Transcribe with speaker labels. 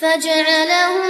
Speaker 1: فجعلهم